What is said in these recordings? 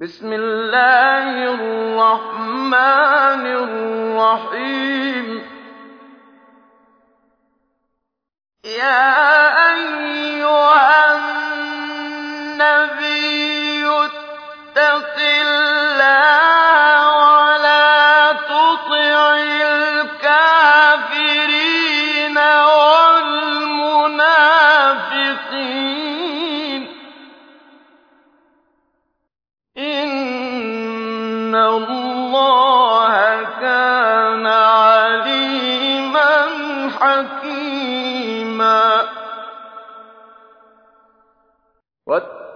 بسم الله الرحمن الرحيم. يا أيها النبي اتق الله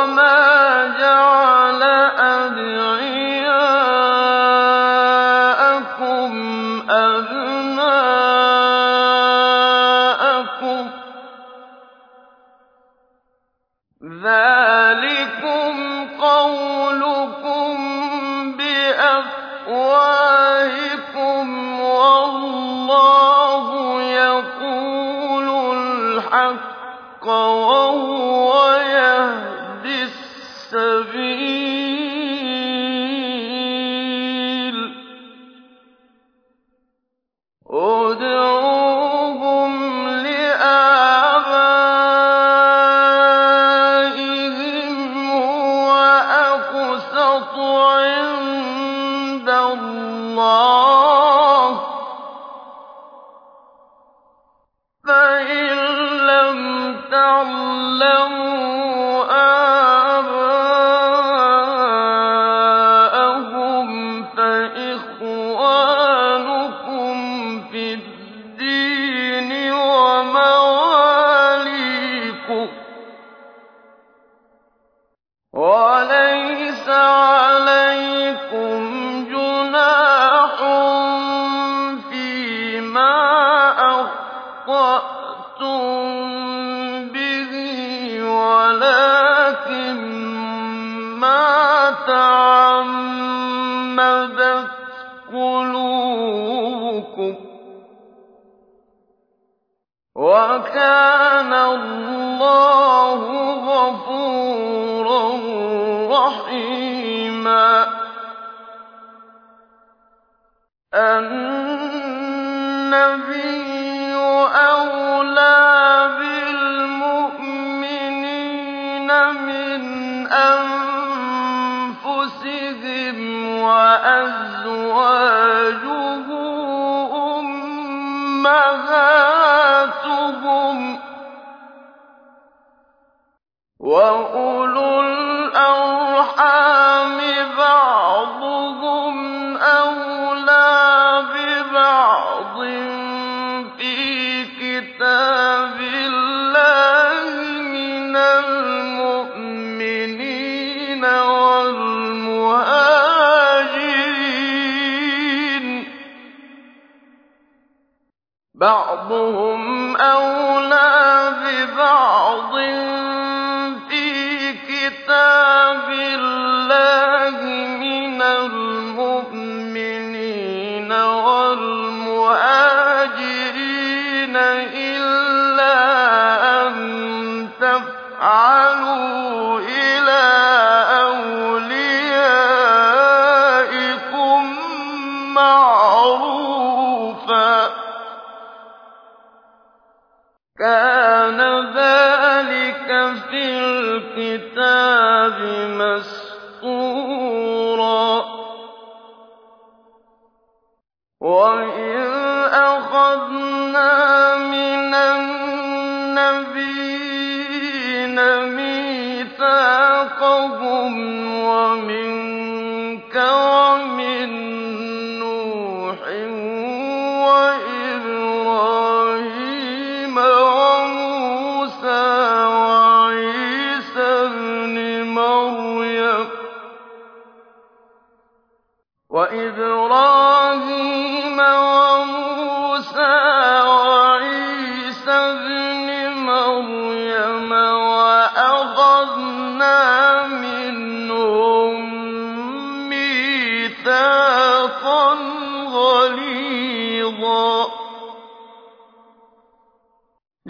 وما مِنْ أَنفُسِهِمْ وَأَزْوَاجُهُ أُمَّهَاتُهُمْ وَأُولُو بَعْضُهُمْ أَوْلَىٰ بِبَعْضٍ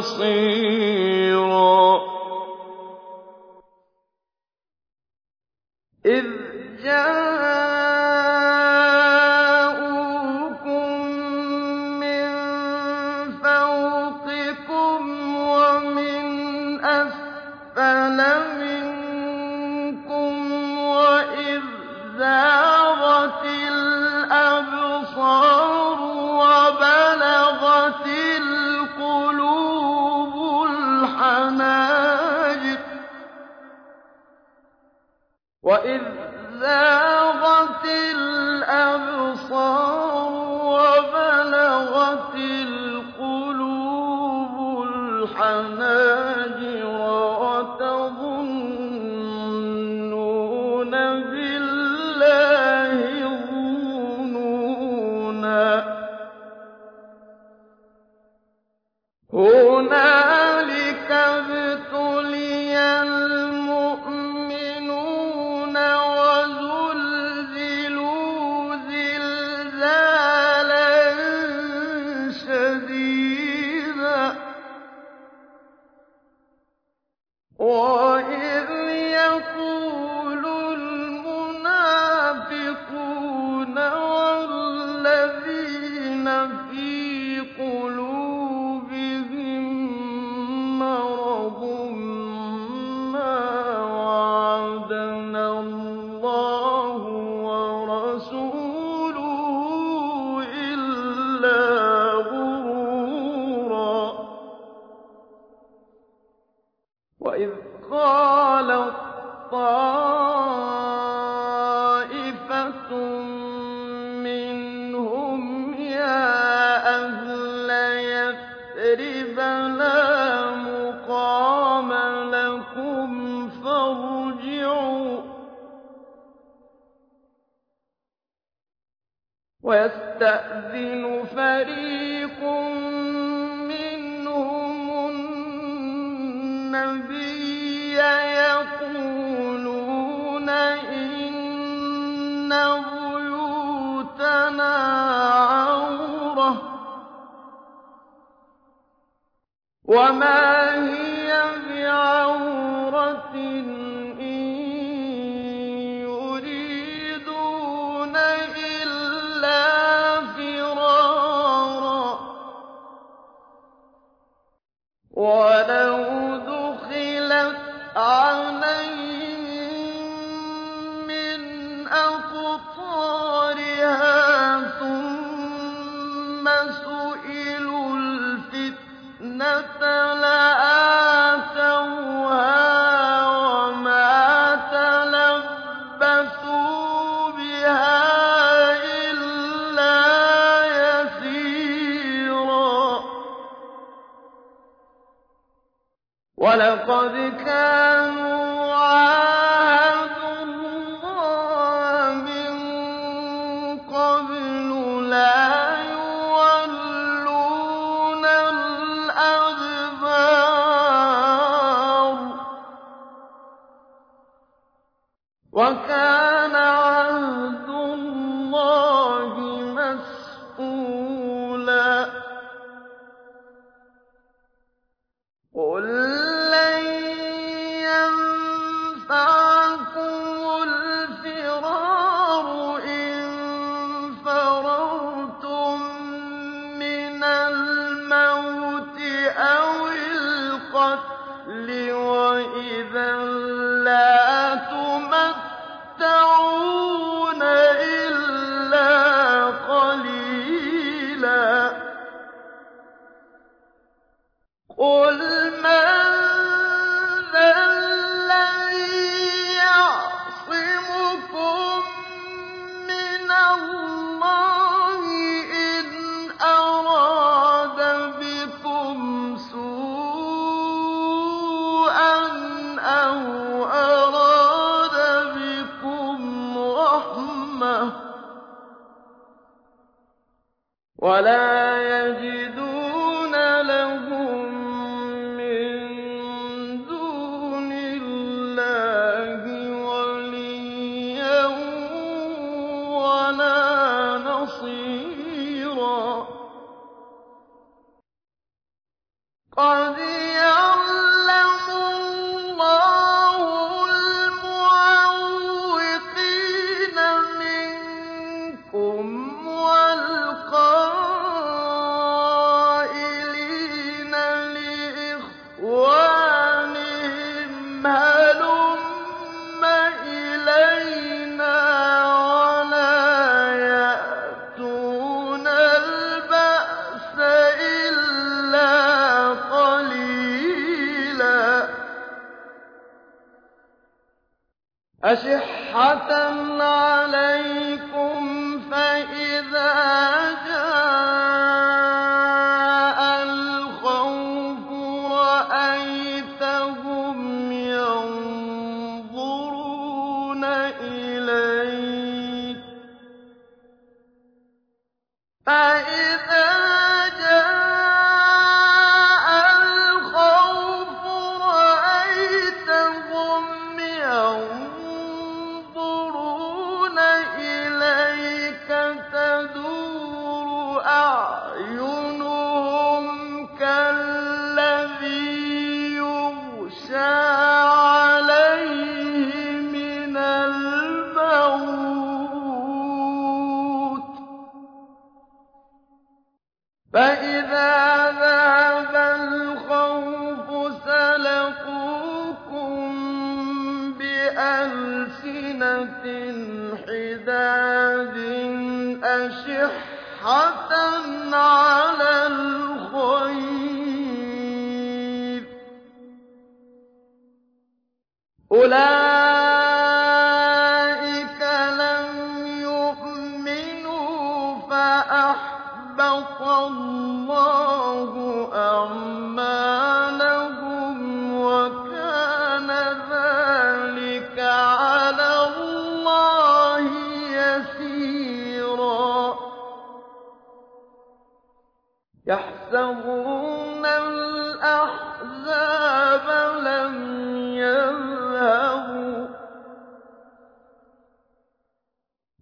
بَصِيرًا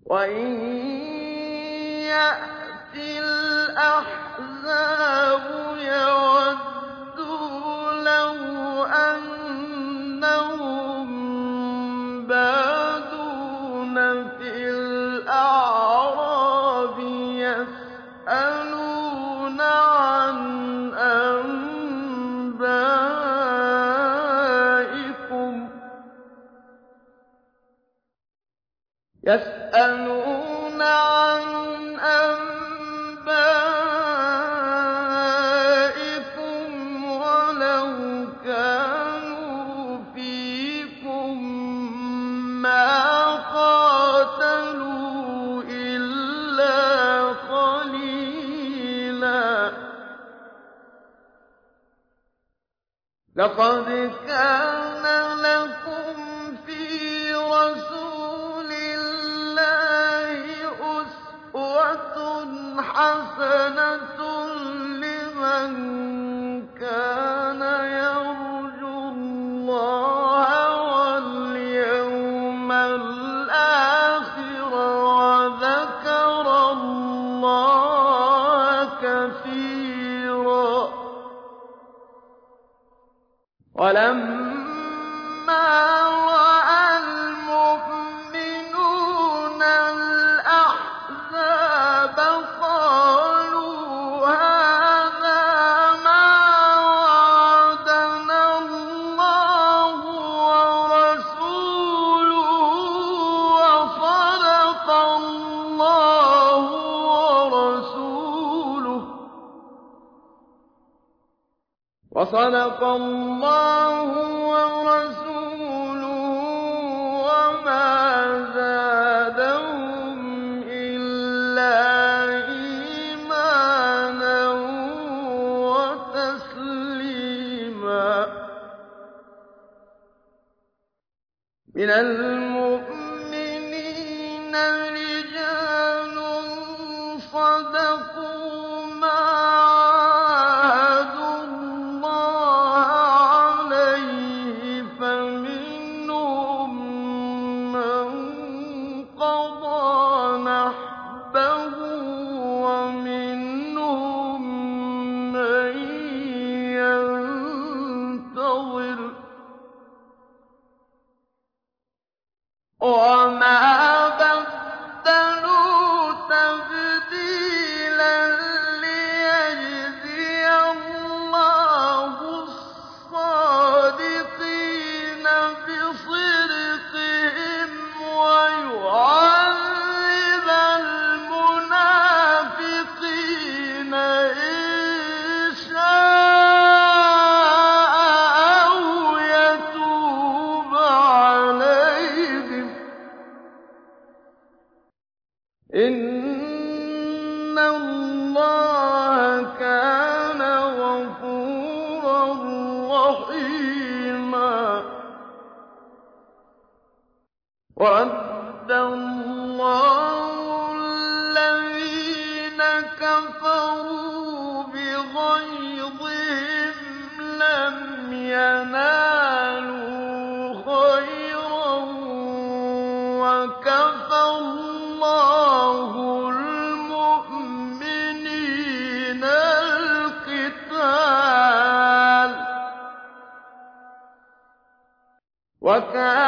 وإن يأتي الأحد لنا وصدق الله ورسوله وما زادهم إلا إيمانا وتسليما. من وكان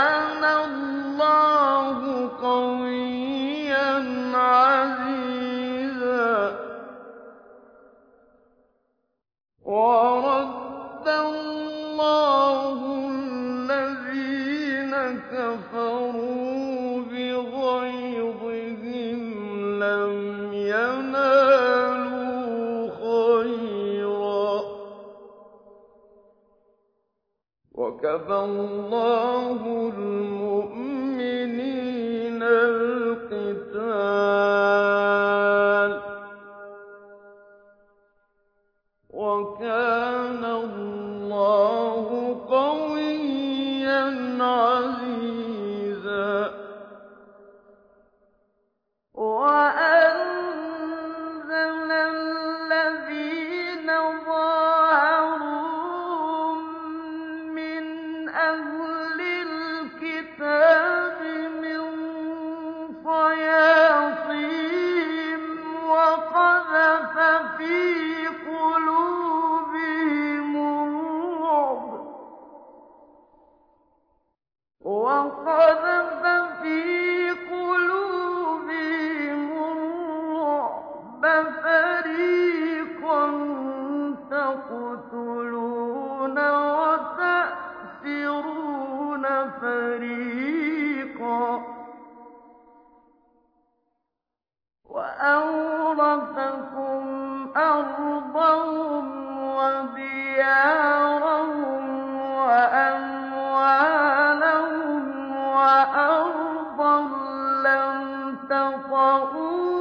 تَطَئُوهَا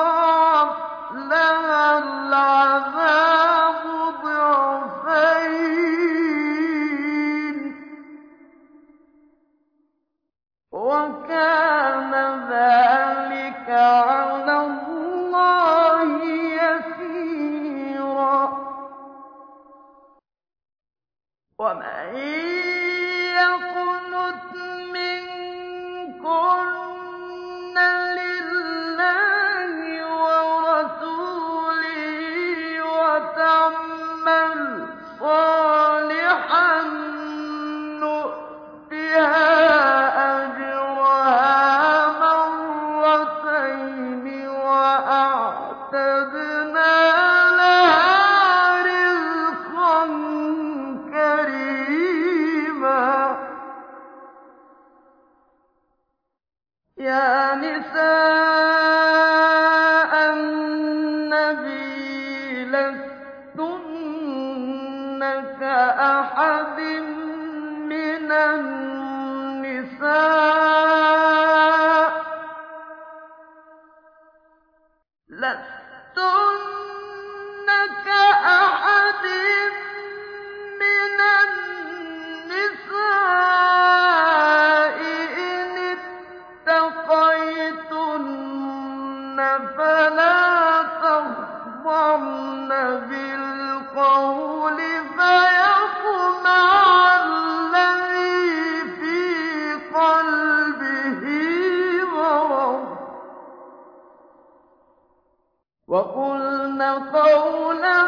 وَقُلْنَ قَوْلًا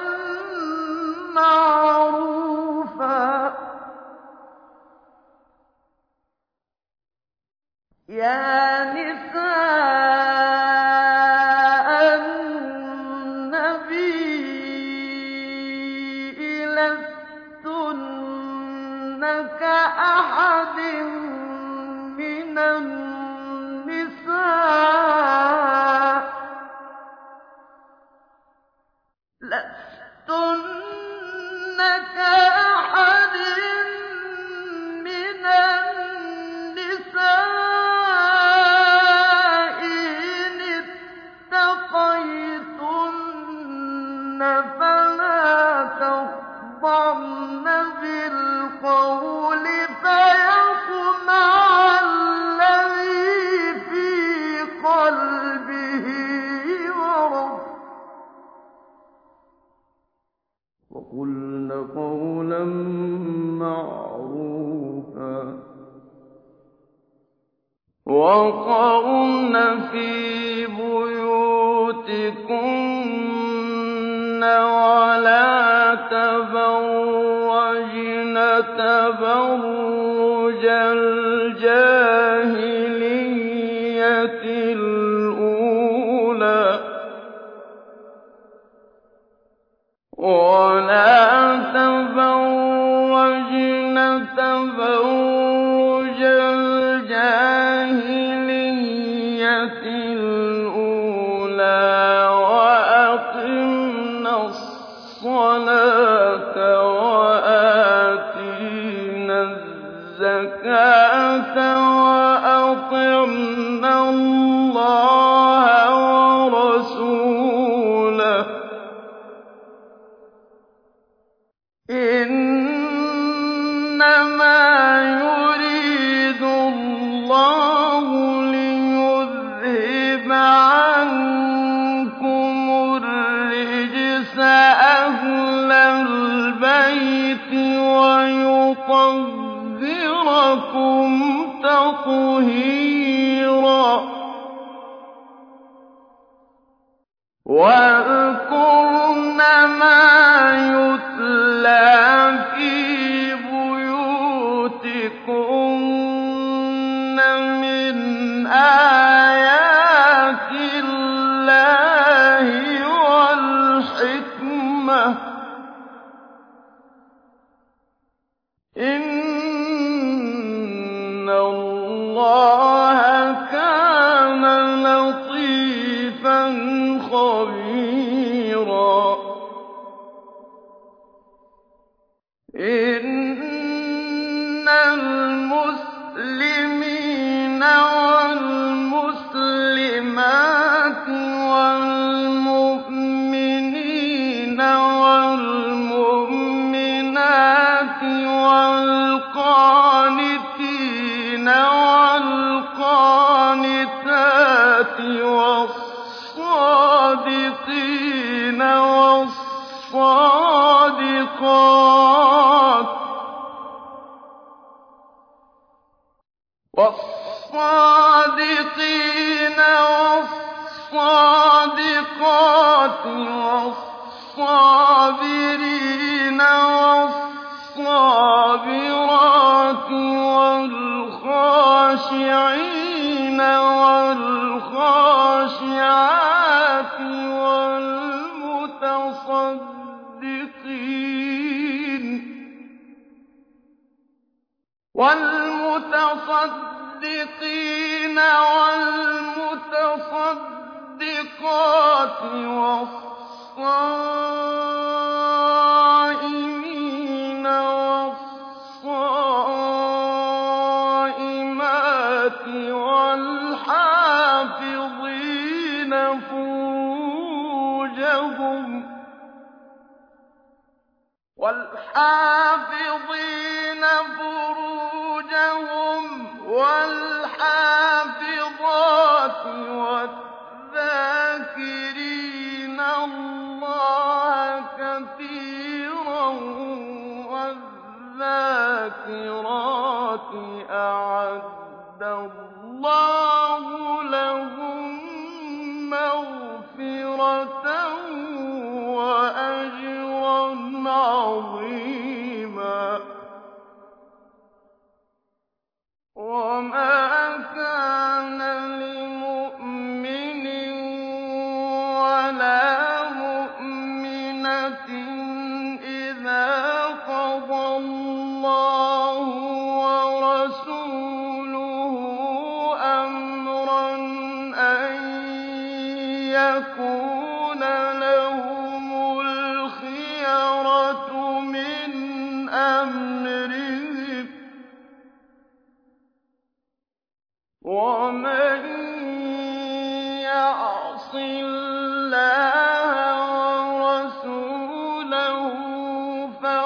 مَّعْرُوفًا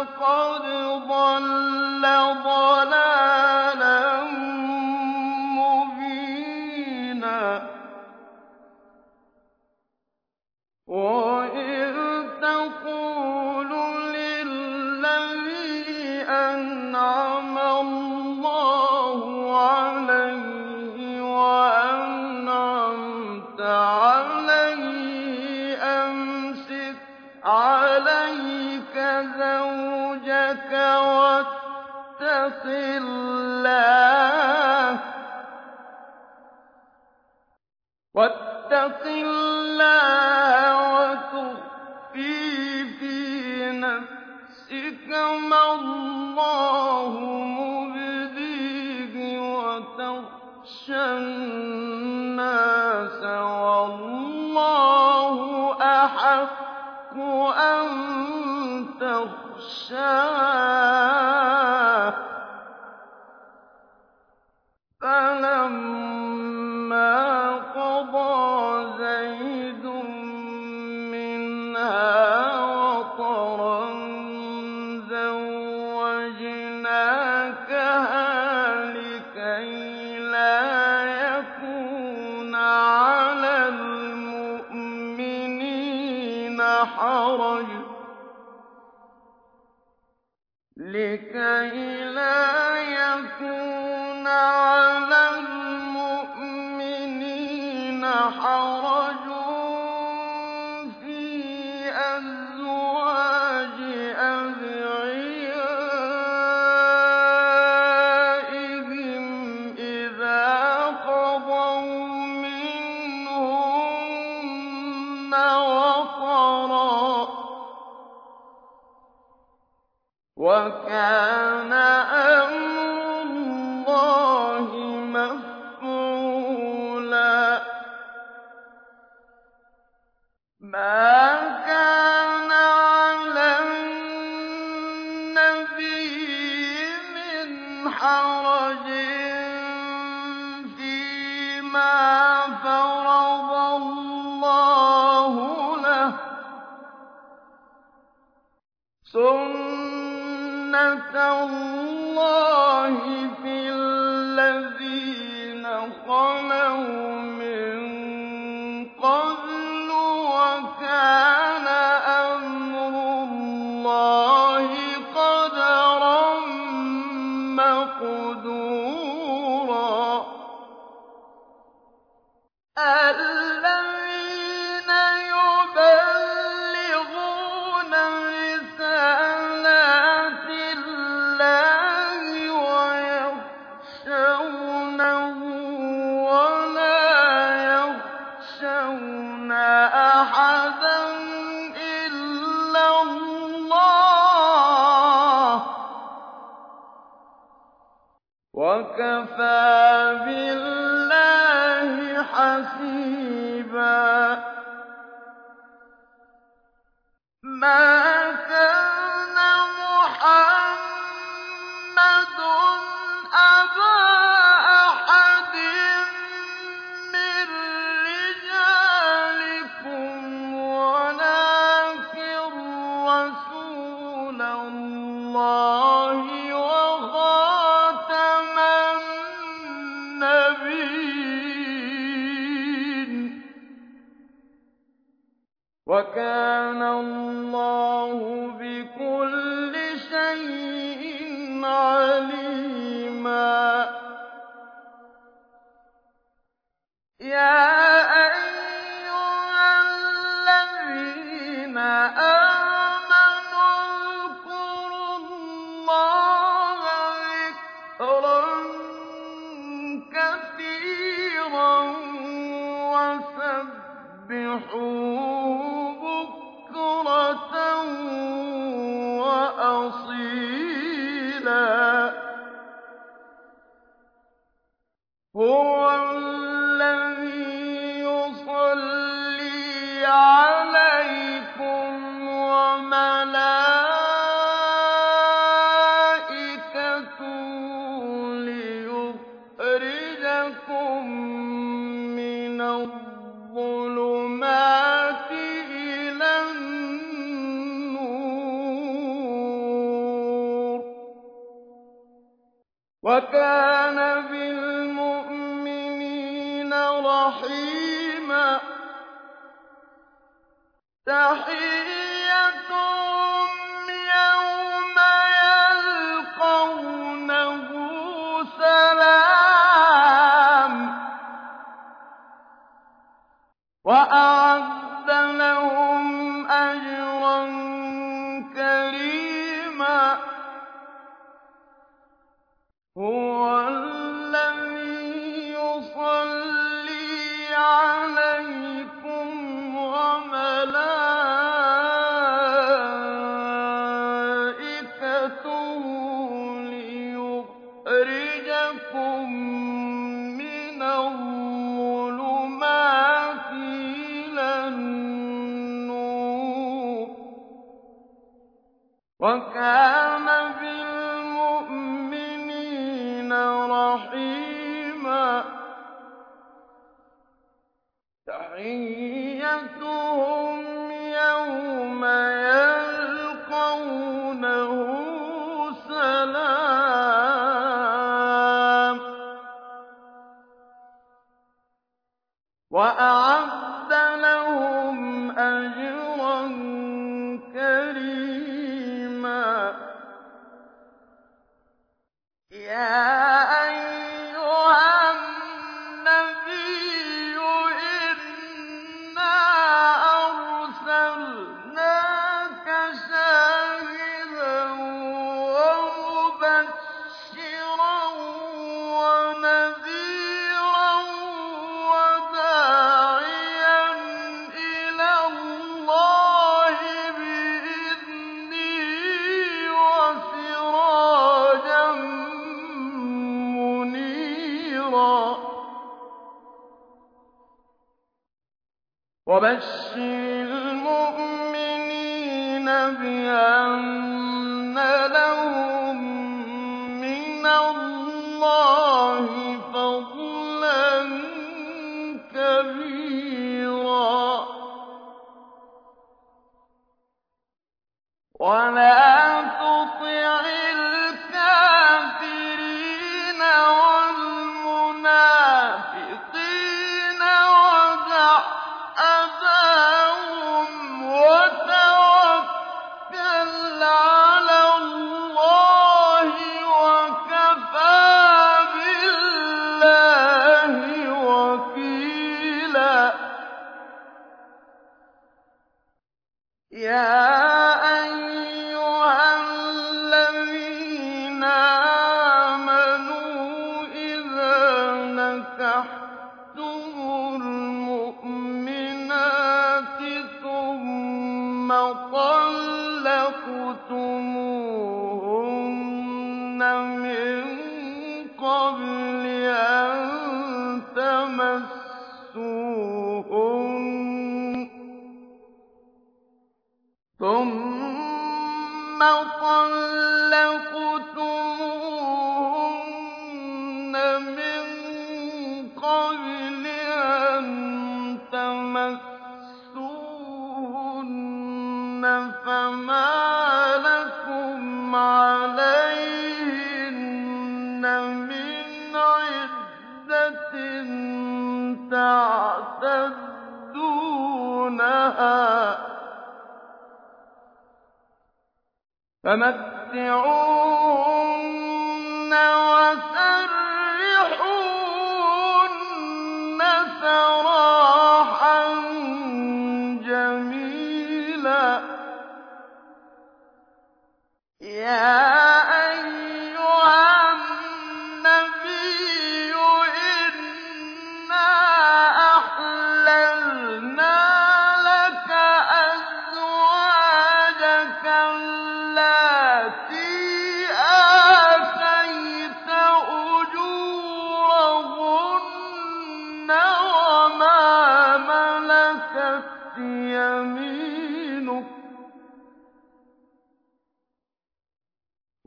فَقَدْ وَطَرًا ۚ وَكَانَ وَكَانَ اللَّهُ بِكُلِّ شَيْءٍ عَلِيمًا. وَكَانَ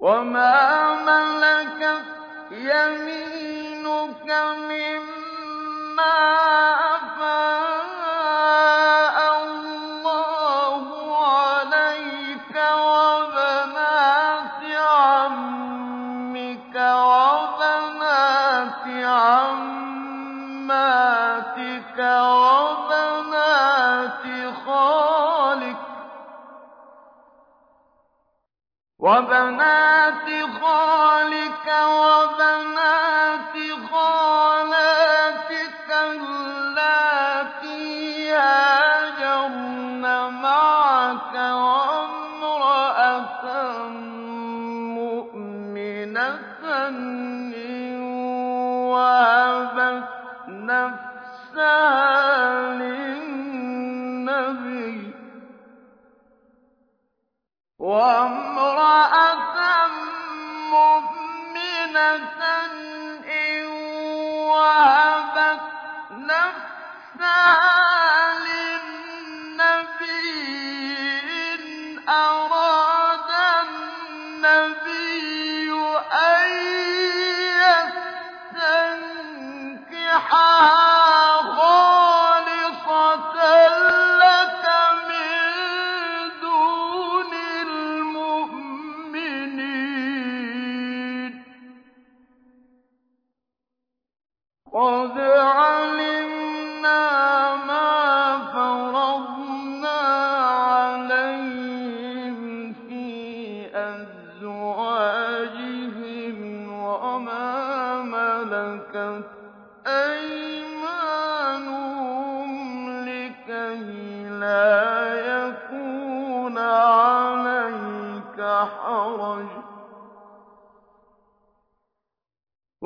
وَمَا مَلَكَتْ يَمِينُكَ مِمَّا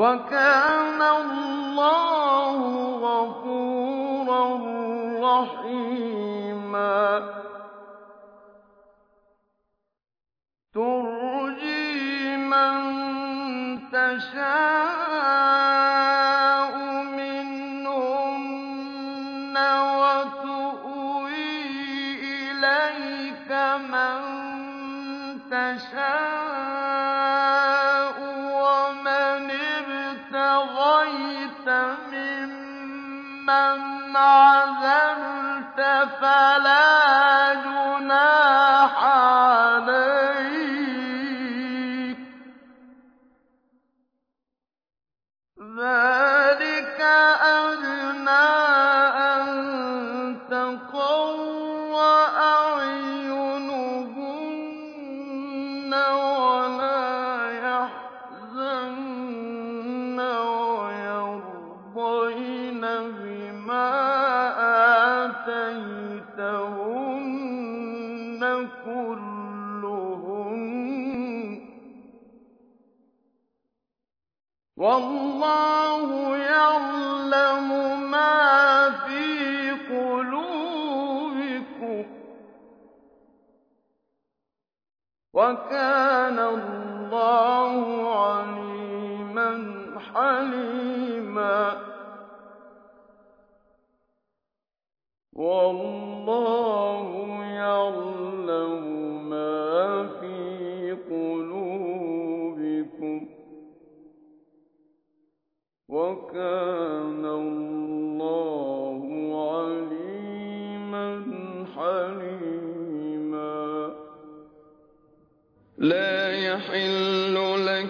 وَكَانَ فَلَا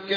لَكَ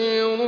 بشير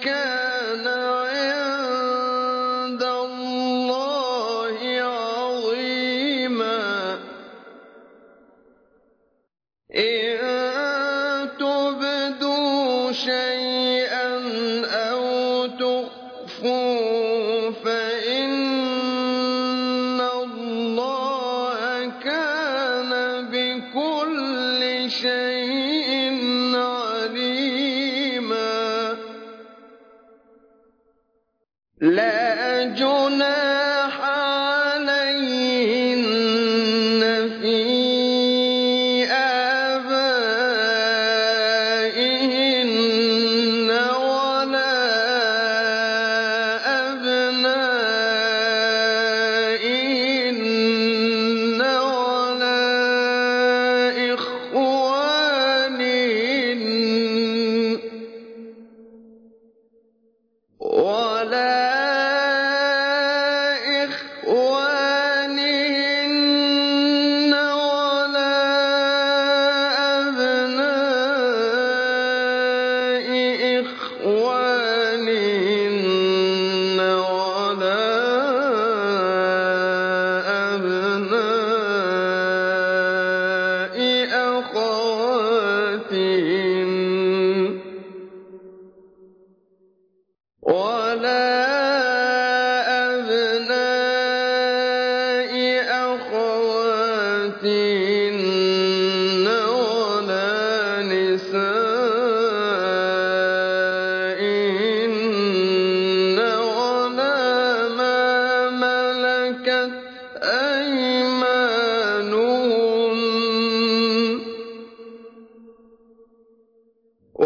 كان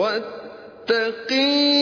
واتقين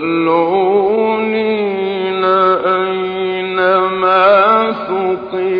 تسألوني أينما ثقفت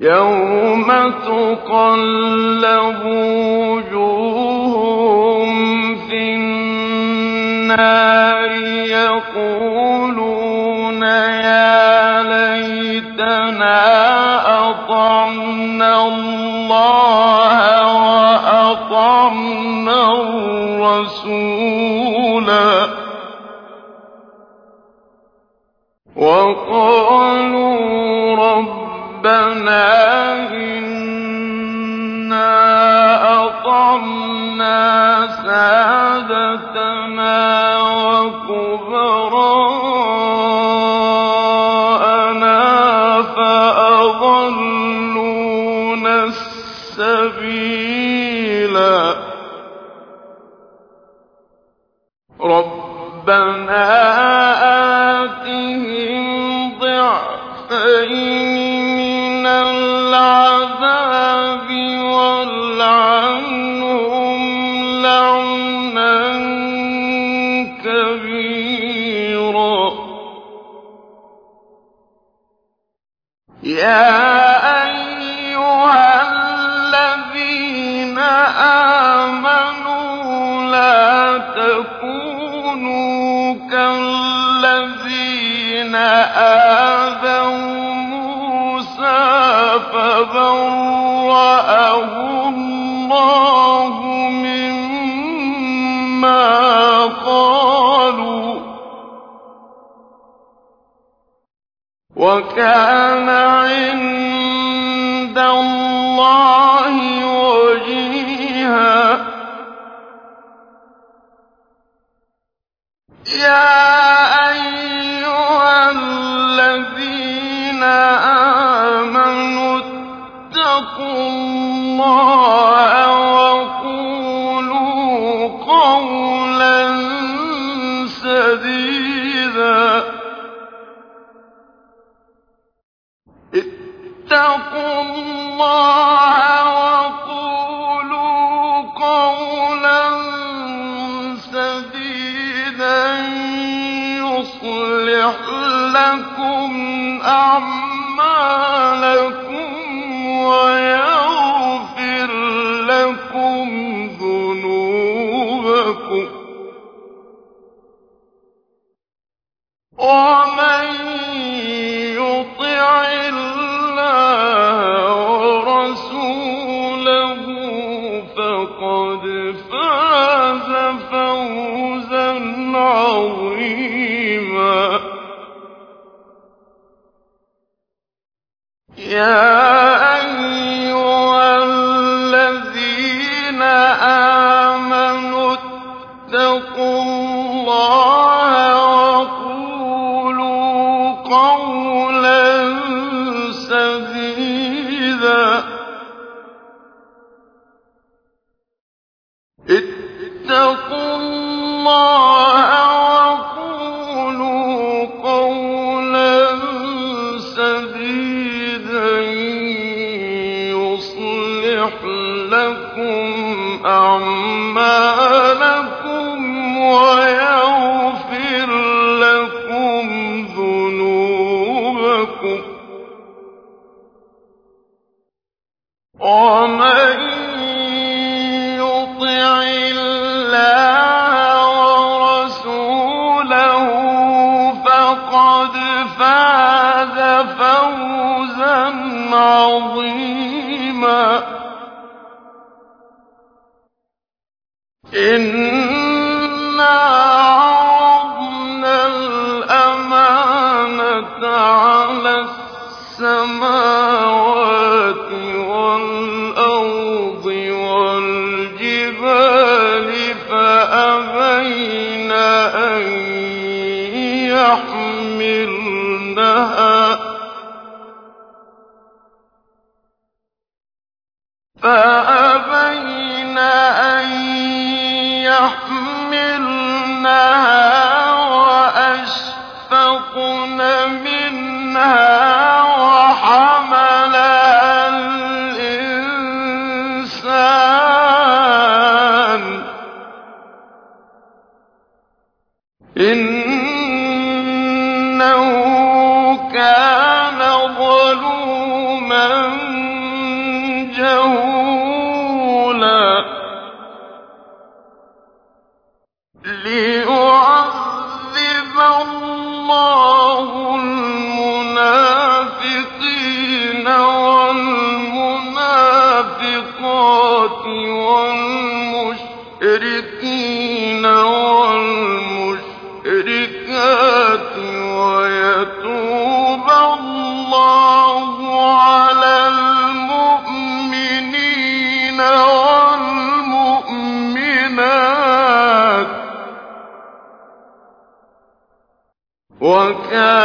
يَوْمَ تُقَلَّبُ وُجُوهُهُمْ فِي النَّارِ يَقُولُونَ يَا لَيْتَنَا أَطَعْنَا اللَّهَ وَأَطَعْنَا الرَّسُولَ وَكَانَ وَرَسُولَهُ فَقَدْ فَازَ فَوْزًا عَظِيمًا. وَكَانَ